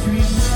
dream.